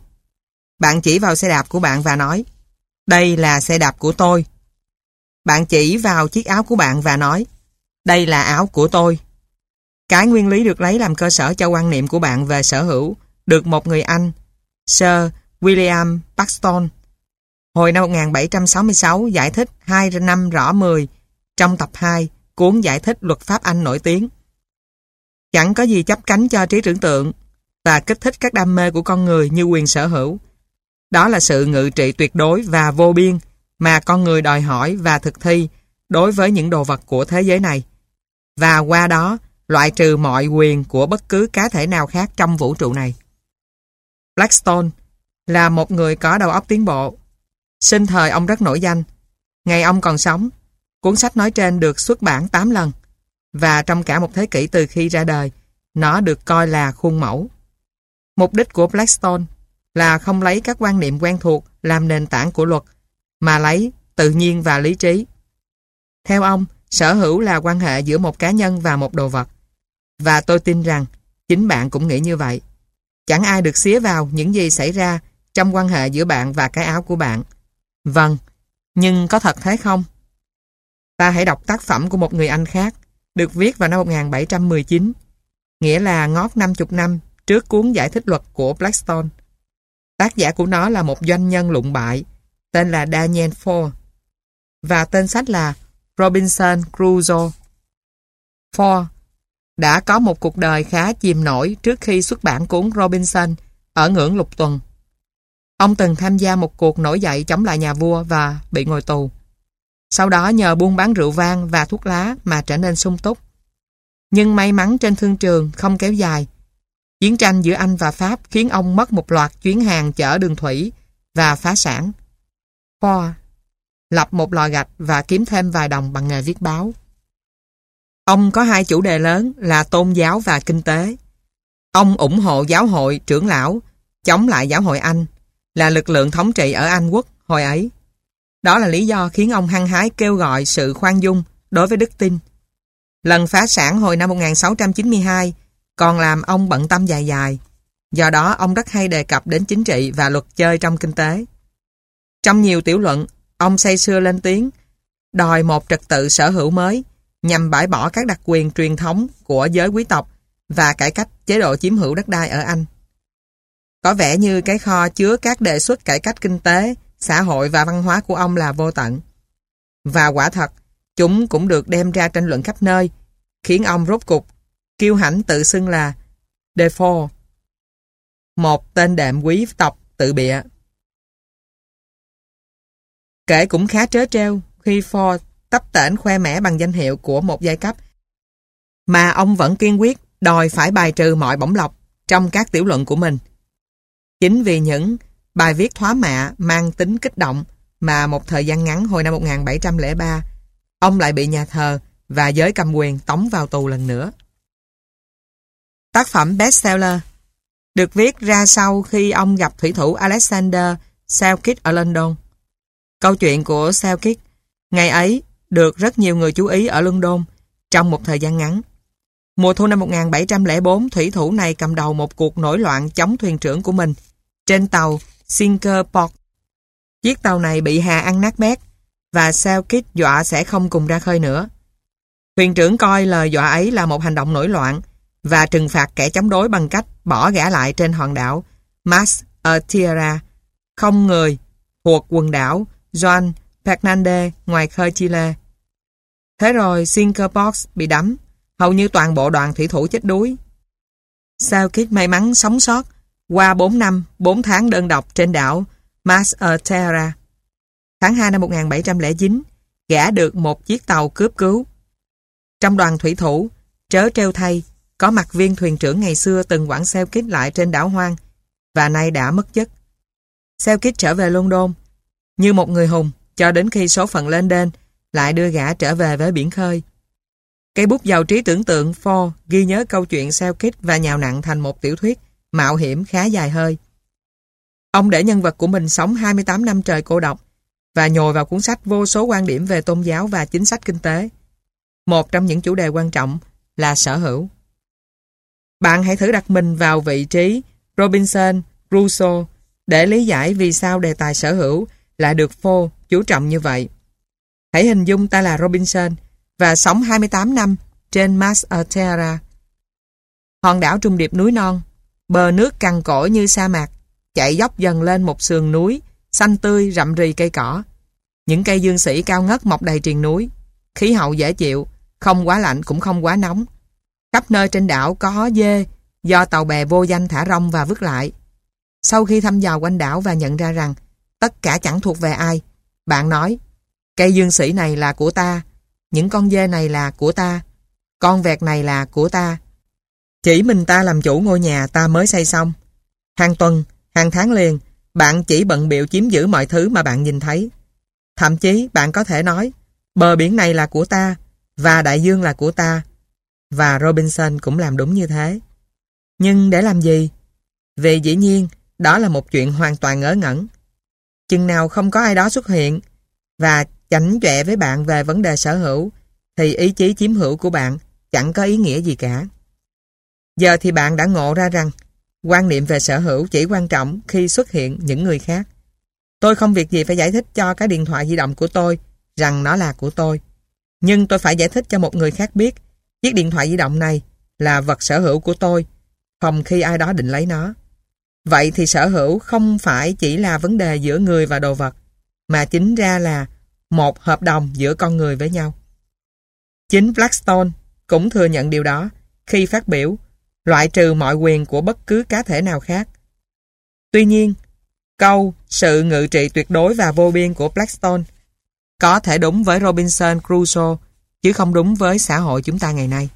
Bạn chỉ vào xe đạp của bạn và nói Đây là xe đạp của tôi. Bạn chỉ vào chiếc áo của bạn và nói Đây là áo của tôi. Cái nguyên lý được lấy làm cơ sở cho quan niệm của bạn về sở hữu được một người Anh, Sir William Paxton, hồi năm 1766 giải thích 2 năm rõ 10 trong tập 2 cuốn giải thích luật pháp Anh nổi tiếng. Chẳng có gì chấp cánh cho trí tưởng tượng và kích thích các đam mê của con người như quyền sở hữu. Đó là sự ngự trị tuyệt đối và vô biên mà con người đòi hỏi và thực thi đối với những đồ vật của thế giới này. Và qua đó, loại trừ mọi quyền của bất cứ cá thể nào khác trong vũ trụ này. Blackstone là một người có đầu óc tiến bộ. Sinh thời ông rất nổi danh. Ngày ông còn sống, cuốn sách nói trên được xuất bản 8 lần và trong cả một thế kỷ từ khi ra đời, nó được coi là khuôn mẫu. Mục đích của Blackstone là không lấy các quan niệm quen thuộc làm nền tảng của luật, mà lấy tự nhiên và lý trí. Theo ông, sở hữu là quan hệ giữa một cá nhân và một đồ vật. Và tôi tin rằng chính bạn cũng nghĩ như vậy. Chẳng ai được xía vào những gì xảy ra trong quan hệ giữa bạn và cái áo của bạn. Vâng, nhưng có thật thế không? Ta hãy đọc tác phẩm của một người Anh khác, được viết vào năm 1719, nghĩa là ngót 50 năm trước cuốn giải thích luật của Blackstone. Tác giả của nó là một doanh nhân lụng bại, tên là Daniel Ford, và tên sách là Robinson Crusoe. Ford đã có một cuộc đời khá chìm nổi trước khi xuất bản cuốn Robinson ở ngưỡng lục tuần. Ông từng tham gia một cuộc nổi dậy chống lại nhà vua và bị ngồi tù. Sau đó nhờ buôn bán rượu vang và thuốc lá mà trở nên sung túc. Nhưng may mắn trên thương trường không kéo dài. Chiến tranh giữa Anh và Pháp khiến ông mất một loạt chuyến hàng chở đường thủy và phá sản. Ford lập một lò gạch và kiếm thêm vài đồng bằng nghề viết báo. Ông có hai chủ đề lớn là tôn giáo và kinh tế. Ông ủng hộ giáo hội trưởng lão, chống lại giáo hội Anh, là lực lượng thống trị ở Anh quốc hồi ấy. Đó là lý do khiến ông hăng hái kêu gọi sự khoan dung đối với đức tin. Lần phá sản hồi năm 1692 còn làm ông bận tâm dài dài. Do đó ông rất hay đề cập đến chính trị và luật chơi trong kinh tế. Trong nhiều tiểu luận, ông say sưa lên tiếng đòi một trật tự sở hữu mới nhằm bãi bỏ các đặc quyền truyền thống của giới quý tộc và cải cách chế độ chiếm hữu đất đai ở Anh. Có vẻ như cái kho chứa các đề xuất cải cách kinh tế, xã hội và văn hóa của ông là vô tận. Và quả thật, chúng cũng được đem ra tranh luận khắp nơi, khiến ông rốt cục, kiêu hãnh tự xưng là Defoe, một tên đệm quý tộc tự bịa. Kể cũng khá trớ trêu khi Ford tấp tễnh khoe mẽ bằng danh hiệu của một giai cấp mà ông vẫn kiên quyết đòi phải bài trừ mọi bổng lọc trong các tiểu luận của mình. Chính vì những bài viết thoá mạ mang tính kích động mà một thời gian ngắn hồi năm 1703 ông lại bị nhà thờ và giới cầm quyền tống vào tù lần nữa. Tác phẩm bestseller được viết ra sau khi ông gặp thủy thủ Alexander Selkirk ở London. Câu chuyện của Selkirk ngày ấy được rất nhiều người chú ý ở London trong một thời gian ngắn. Mùa thu năm 1704, thủy thủ này cầm đầu một cuộc nổi loạn chống thuyền trưởng của mình trên tàu Singapore Chiếc tàu này bị hà ăn nát bét và Selkirk dọa sẽ không cùng ra khơi nữa. Thuyền trưởng coi lời dọa ấy là một hành động nổi loạn và trừng phạt kẻ chống đối bằng cách bỏ gã lại trên hòn đảo Mas Atira không người, thuộc quần đảo Juan Fernandez ngoài khơi Chile. Thế rồi Singapore bị đắm, hầu như toàn bộ đoàn thủy thủ chết đuối. Sao Kit may mắn sống sót qua 4 năm, 4 tháng đơn độc trên đảo Mas Terra. Tháng 2 năm 1709, gã được một chiếc tàu cướp cứu. Trong đoàn thủy thủ, trớ treo thay, có mặt viên thuyền trưởng ngày xưa từng quản xeo kích lại trên đảo hoang và nay đã mất chất. Xeo kích trở về London như một người hùng cho đến khi số phận lên đên lại đưa gã trở về với biển khơi. Cây bút giàu trí tưởng tượng Ford ghi nhớ câu chuyện xeo kích và nhào nặng thành một tiểu thuyết mạo hiểm khá dài hơi. Ông để nhân vật của mình sống 28 năm trời cô độc và nhồi vào cuốn sách vô số quan điểm về tôn giáo và chính sách kinh tế. Một trong những chủ đề quan trọng là sở hữu. Bạn hãy thử đặt mình vào vị trí Robinson Crusoe để lý giải vì sao đề tài sở hữu lại được phô chú trọng như vậy. Hãy hình dung ta là Robinson và sống 28 năm trên Mars Terra. Hòn đảo trung điệp núi non, bờ nước cằn cỗi như sa mạc, chạy dốc dần lên một sườn núi, xanh tươi rậm rì cây cỏ. Những cây dương sĩ cao ngất mọc đầy triền núi, khí hậu dễ chịu, không quá lạnh cũng không quá nóng. Khắp nơi trên đảo có dê, do tàu bè vô danh thả rong và vứt lại. Sau khi thăm dò quanh đảo và nhận ra rằng tất cả chẳng thuộc về ai, bạn nói, cây dương sĩ này là của ta, những con dê này là của ta, con vẹt này là của ta. Chỉ mình ta làm chủ ngôi nhà ta mới xây xong. Hàng tuần, hàng tháng liền, bạn chỉ bận biệu chiếm giữ mọi thứ mà bạn nhìn thấy. Thậm chí bạn có thể nói, bờ biển này là của ta, và đại dương là của ta. Và Robinson cũng làm đúng như thế. Nhưng để làm gì? Vì dĩ nhiên, đó là một chuyện hoàn toàn ngớ ngẩn. Chừng nào không có ai đó xuất hiện và chảnh chọe với bạn về vấn đề sở hữu, thì ý chí chiếm hữu của bạn chẳng có ý nghĩa gì cả. Giờ thì bạn đã ngộ ra rằng, quan niệm về sở hữu chỉ quan trọng khi xuất hiện những người khác. Tôi không việc gì phải giải thích cho cái điện thoại di động của tôi rằng nó là của tôi. Nhưng tôi phải giải thích cho một người khác biết, chiếc điện thoại di động này là vật sở hữu của tôi phòng khi ai đó định lấy nó. Vậy thì sở hữu không phải chỉ là vấn đề giữa người và đồ vật, mà chính ra là một hợp đồng giữa con người với nhau. Chính Blackstone cũng thừa nhận điều đó khi phát biểu loại trừ mọi quyền của bất cứ cá thể nào khác. Tuy nhiên, câu sự ngự trị tuyệt đối và vô biên của Blackstone có thể đúng với Robinson Crusoe chứ không đúng với xã hội chúng ta ngày nay.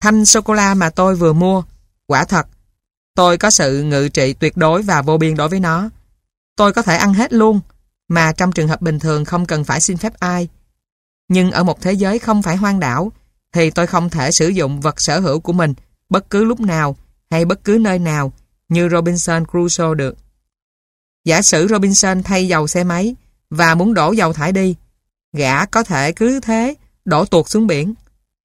Thanh sô-cô-la mà tôi vừa mua, quả thật, tôi có sự ngự trị tuyệt đối và vô biên đối với nó. Tôi có thể ăn hết luôn, mà trong trường hợp bình thường không cần phải xin phép ai. Nhưng ở một thế giới không phải hoang đảo, thì tôi không thể sử dụng vật sở hữu của mình bất cứ lúc nào hay bất cứ nơi nào như Robinson Crusoe được. Giả sử Robinson thay dầu xe máy và muốn đổ dầu thải đi, gã có thể cứ thế đổ tuột xuống biển.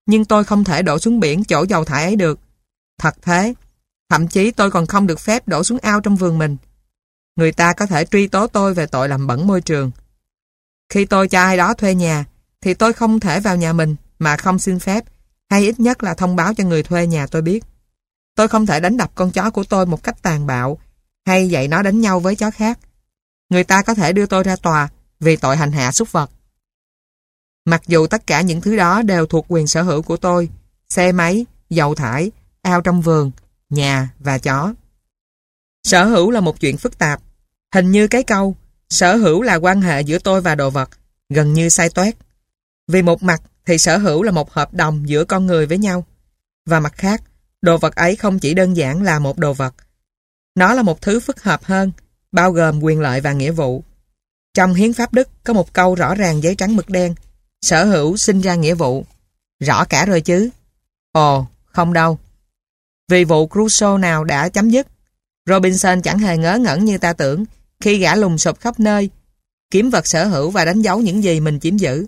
Nhưng tôi không thể đổ xuống biển chỗ dầu thải ấy được. Thật thế, thậm chí tôi còn không được phép đổ xuống ao trong vườn mình. Người ta có thể truy tố tôi về tội làm bẩn môi trường. Khi tôi cho ai đó thuê nhà, thì tôi không thể vào nhà mình mà không xin phép, hay ít nhất là thông báo cho người thuê nhà tôi biết. Tôi không thể đánh đập con chó của tôi một cách tàn bạo, hay dạy nó đánh nhau với chó khác. Người ta có thể đưa tôi ra tòa vì tội hành hạ súc vật. Mặc dù tất cả những thứ đó đều thuộc quyền sở hữu của tôi, xe máy, dầu thải, ao trong vườn, nhà và chó. Sở hữu là một chuyện phức tạp. Hình như cái câu, sở hữu là quan hệ giữa tôi và đồ vật, gần như sai toét. Vì một mặt thì sở hữu là một hợp đồng giữa con người với nhau. Và mặt khác, đồ vật ấy không chỉ đơn giản là một đồ vật. Nó là một thứ phức hợp hơn, bao gồm quyền lợi và nghĩa vụ. Trong hiến pháp Đức có một câu rõ ràng giấy trắng mực đen, sở hữu sinh ra nghĩa vụ. Rõ cả rồi chứ? Ồ, không đâu. Vì vụ Crusoe nào đã chấm dứt, Robinson chẳng hề ngớ ngẩn như ta tưởng khi gã lùng sụp khắp nơi, kiếm vật sở hữu và đánh dấu những gì mình chiếm giữ.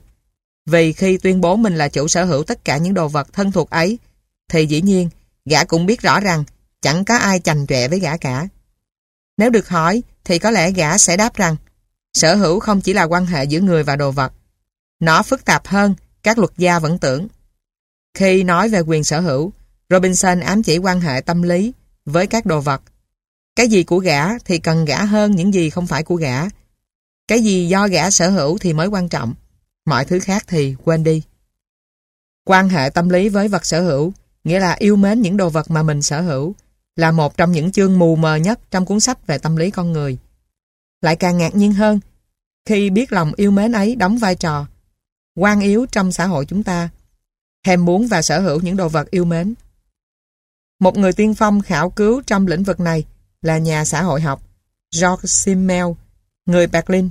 Vì khi tuyên bố mình là chủ sở hữu tất cả những đồ vật thân thuộc ấy, thì dĩ nhiên, gã cũng biết rõ rằng chẳng có ai chành chọe với gã cả. Nếu được hỏi, thì có lẽ gã sẽ đáp rằng sở hữu không chỉ là quan hệ giữa người và đồ vật. Nó phức tạp hơn, các luật gia vẫn tưởng. Khi nói về quyền sở hữu, Robinson ám chỉ quan hệ tâm lý với các đồ vật. Cái gì của gã thì cần gã hơn những gì không phải của gã. Cái gì do gã sở hữu thì mới quan trọng. Mọi thứ khác thì quên đi. Quan hệ tâm lý với vật sở hữu nghĩa là yêu mến những đồ vật mà mình sở hữu là một trong những chương mù mờ nhất trong cuốn sách về tâm lý con người. Lại càng ngạc nhiên hơn khi biết lòng yêu mến ấy đóng vai trò quan yếu trong xã hội chúng ta thèm muốn và sở hữu những đồ vật yêu mến. Một người tiên phong khảo cứu trong lĩnh vực này là nhà xã hội học George Simmel, người Berlin,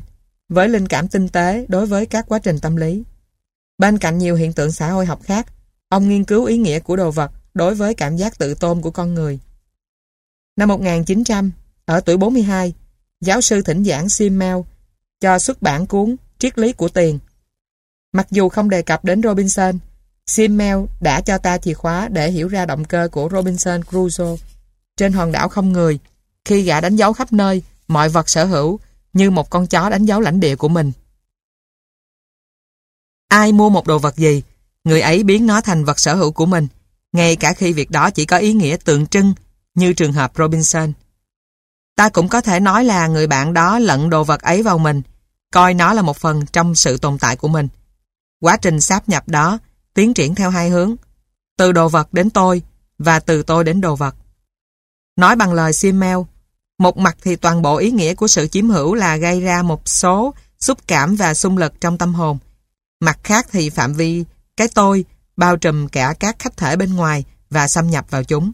với linh cảm tinh tế đối với các quá trình tâm lý. Bên cạnh nhiều hiện tượng xã hội học khác, ông nghiên cứu ý nghĩa của đồ vật đối với cảm giác tự tôn của con người. Năm 1900, ở tuổi 42, giáo sư thỉnh giảng Simmel cho xuất bản cuốn Triết lý của tiền. Mặc dù không đề cập đến Robinson, Simmel đã cho ta chìa khóa để hiểu ra động cơ của Robinson Crusoe trên hòn đảo không người khi gã đánh dấu khắp nơi mọi vật sở hữu như một con chó đánh dấu lãnh địa của mình. Ai mua một đồ vật gì, người ấy biến nó thành vật sở hữu của mình, ngay cả khi việc đó chỉ có ý nghĩa tượng trưng như trường hợp Robinson. Ta cũng có thể nói là người bạn đó lận đồ vật ấy vào mình, coi nó là một phần trong sự tồn tại của mình. Quá trình sáp nhập đó tiến triển theo hai hướng, từ đồ vật đến tôi và từ tôi đến đồ vật. Nói bằng lời Simmel, một mặt thì toàn bộ ý nghĩa của sự chiếm hữu là gây ra một số xúc cảm và xung lực trong tâm hồn. Mặt khác thì phạm vi cái tôi bao trùm cả các khách thể bên ngoài và xâm nhập vào chúng.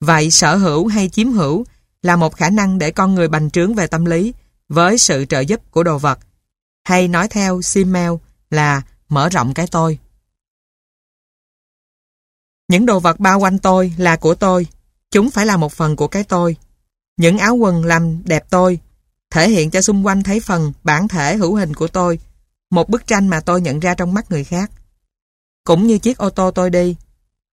Vậy sở hữu hay chiếm hữu là một khả năng để con người bành trướng về tâm lý với sự trợ giúp của đồ vật. Hay nói theo Simmel là mở rộng cái tôi. Những đồ vật bao quanh tôi là của tôi. Chúng phải là một phần của cái tôi. Những áo quần làm đẹp tôi, thể hiện cho xung quanh thấy phần bản thể hữu hình của tôi, một bức tranh mà tôi nhận ra trong mắt người khác. Cũng như chiếc ô tô tôi đi,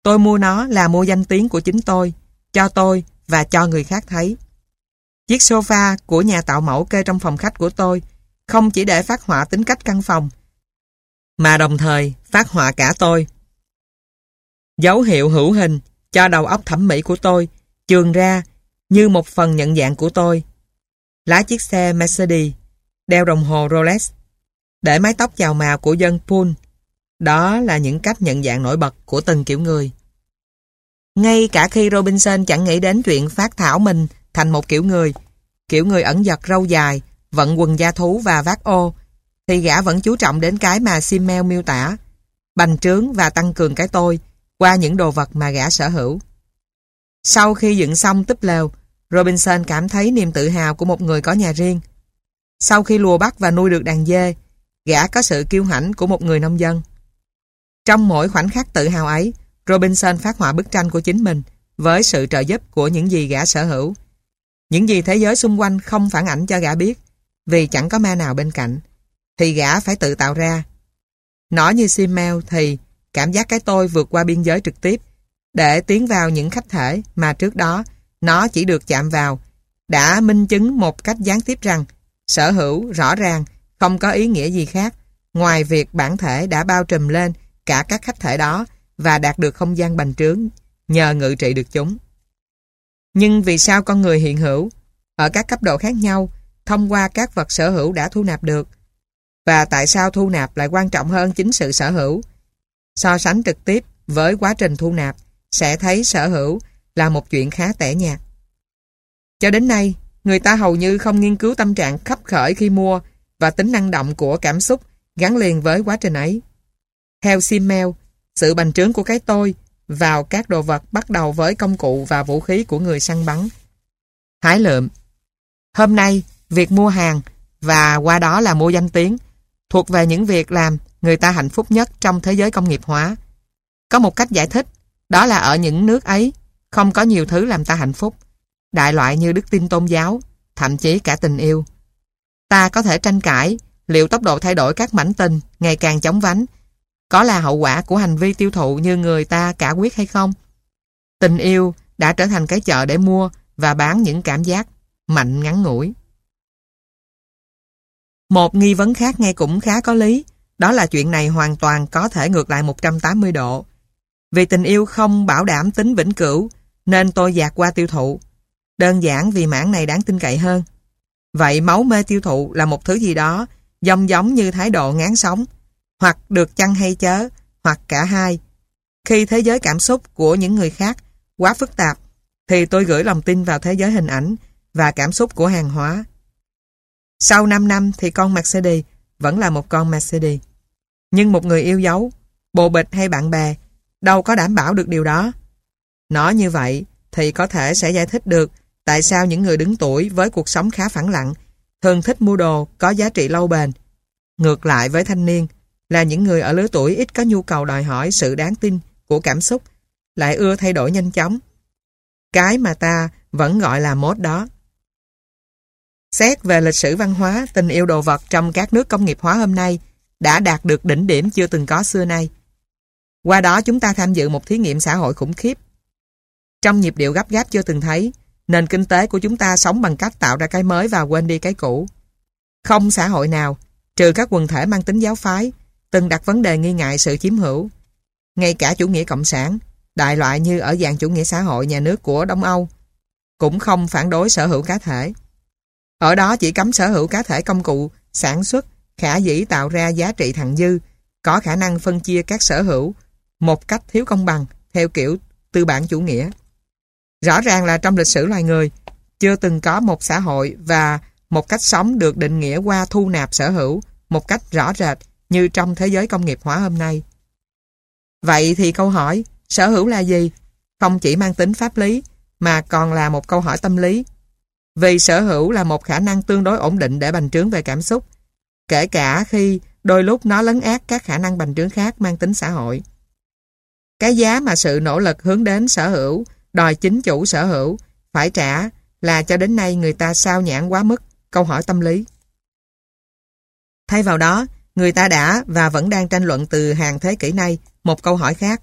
tôi mua nó là mua danh tiếng của chính tôi, cho tôi và cho người khác thấy. Chiếc sofa của nhà tạo mẫu kê trong phòng khách của tôi không chỉ để phát họa tính cách căn phòng, mà đồng thời phát họa cả tôi. Dấu hiệu hữu hình cho đầu óc thẩm mỹ của tôi trường ra như một phần nhận dạng của tôi. Lái chiếc xe Mercedes, đeo đồng hồ Rolex, để mái tóc chào màu của dân Pool. Đó là những cách nhận dạng nổi bật của từng kiểu người. Ngay cả khi Robinson chẳng nghĩ đến chuyện phát thảo mình thành một kiểu người, kiểu người ẩn giật râu dài, vận quần da thú và vác ô, thì gã vẫn chú trọng đến cái mà Simmel miêu tả, bành trướng và tăng cường cái tôi qua những đồ vật mà gã sở hữu. Sau khi dựng xong túp lều, Robinson cảm thấy niềm tự hào của một người có nhà riêng. Sau khi lùa bắt và nuôi được đàn dê, gã có sự kiêu hãnh của một người nông dân. Trong mỗi khoảnh khắc tự hào ấy, Robinson phát họa bức tranh của chính mình với sự trợ giúp của những gì gã sở hữu. Những gì thế giới xung quanh không phản ảnh cho gã biết vì chẳng có ma nào bên cạnh thì gã phải tự tạo ra. Nó như Simmel thì cảm giác cái tôi vượt qua biên giới trực tiếp để tiến vào những khách thể mà trước đó nó chỉ được chạm vào, đã minh chứng một cách gián tiếp rằng sở hữu rõ ràng, không có ý nghĩa gì khác, ngoài việc bản thể đã bao trùm lên cả các khách thể đó và đạt được không gian bành trướng nhờ ngự trị được chúng. Nhưng vì sao con người hiện hữu ở các cấp độ khác nhau thông qua các vật sở hữu đã thu nạp được và tại sao thu nạp lại quan trọng hơn chính sự sở hữu so sánh trực tiếp với quá trình thu nạp sẽ thấy sở hữu là một chuyện khá tẻ nhạt. Cho đến nay, người ta hầu như không nghiên cứu tâm trạng khắp khởi khi mua và tính năng động của cảm xúc gắn liền với quá trình ấy. Theo Simmel, sự bành trướng của cái tôi vào các đồ vật bắt đầu với công cụ và vũ khí của người săn bắn. Hái lượm Hôm nay, việc mua hàng và qua đó là mua danh tiếng thuộc về những việc làm người ta hạnh phúc nhất trong thế giới công nghiệp hóa. Có một cách giải thích, đó là ở những nước ấy, Không có nhiều thứ làm ta hạnh phúc. Đại loại như đức tin tôn giáo, thậm chí cả tình yêu. Ta có thể tranh cãi liệu tốc độ thay đổi các mảnh tình ngày càng chóng vánh có là hậu quả của hành vi tiêu thụ như người ta cả quyết hay không? Tình yêu đã trở thành cái chợ để mua và bán những cảm giác mạnh ngắn ngủi. Một nghi vấn khác nghe cũng khá có lý, đó là chuyện này hoàn toàn có thể ngược lại 180 độ. Vì tình yêu không bảo đảm tính vĩnh cửu, nên tôi dạt qua tiêu thụ. Đơn giản vì mảng này đáng tin cậy hơn. Vậy máu mê tiêu thụ là một thứ gì đó giống giống như thái độ ngán sống, hoặc được chăng hay chớ, hoặc cả hai. Khi thế giới cảm xúc của những người khác quá phức tạp, thì tôi gửi lòng tin vào thế giới hình ảnh và cảm xúc của hàng hóa. Sau 5 năm thì con Mercedes vẫn là một con Mercedes. Nhưng một người yêu dấu, bộ bịch hay bạn bè, đâu có đảm bảo được điều đó. Nó như vậy thì có thể sẽ giải thích được tại sao những người đứng tuổi với cuộc sống khá phẳng lặng thường thích mua đồ có giá trị lâu bền. Ngược lại với thanh niên, là những người ở lứa tuổi ít có nhu cầu đòi hỏi sự đáng tin của cảm xúc, lại ưa thay đổi nhanh chóng. Cái mà ta vẫn gọi là mốt đó. Xét về lịch sử văn hóa, tình yêu đồ vật trong các nước công nghiệp hóa hôm nay đã đạt được đỉnh điểm chưa từng có xưa nay. Qua đó chúng ta tham dự một thí nghiệm xã hội khủng khiếp. Trong nhịp điệu gấp gáp chưa từng thấy, nền kinh tế của chúng ta sống bằng cách tạo ra cái mới và quên đi cái cũ. Không xã hội nào, trừ các quần thể mang tính giáo phái, từng đặt vấn đề nghi ngại sự chiếm hữu. Ngay cả chủ nghĩa cộng sản, đại loại như ở dạng chủ nghĩa xã hội nhà nước của Đông Âu, cũng không phản đối sở hữu cá thể. Ở đó chỉ cấm sở hữu cá thể công cụ, sản xuất, khả dĩ tạo ra giá trị thặng dư, có khả năng phân chia các sở hữu một cách thiếu công bằng, theo kiểu tư bản chủ nghĩa. Rõ ràng là trong lịch sử loài người, chưa từng có một xã hội và một cách sống được định nghĩa qua thu nạp sở hữu một cách rõ rệt như trong thế giới công nghiệp hóa hôm nay. Vậy thì câu hỏi, sở hữu là gì? Không chỉ mang tính pháp lý, mà còn là một câu hỏi tâm lý. Vì sở hữu là một khả năng tương đối ổn định để bành trướng về cảm xúc, kể cả khi đôi lúc nó lấn át các khả năng bành trướng khác mang tính xã hội. Cái giá mà sự nỗ lực hướng đến sở hữu, đòi chính chủ sở hữu, phải trả là cho đến nay người ta sao nhãn quá mức, câu hỏi tâm lý. Thay vào đó, người ta đã và vẫn đang tranh luận từ hàng thế kỷ nay một câu hỏi khác.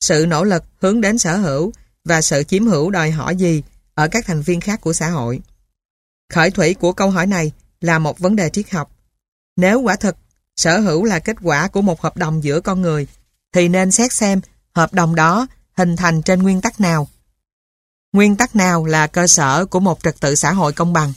Sự nỗ lực hướng đến sở hữu và sự chiếm hữu đòi hỏi gì ở các thành viên khác của xã hội. Khởi thủy của câu hỏi này là một vấn đề triết học. Nếu quả thực sở hữu là kết quả của một hợp đồng giữa con người thì nên xét xem hợp đồng đó hình thành trên nguyên tắc nào. Nguyên tắc nào là cơ sở của một trật tự xã hội công bằng.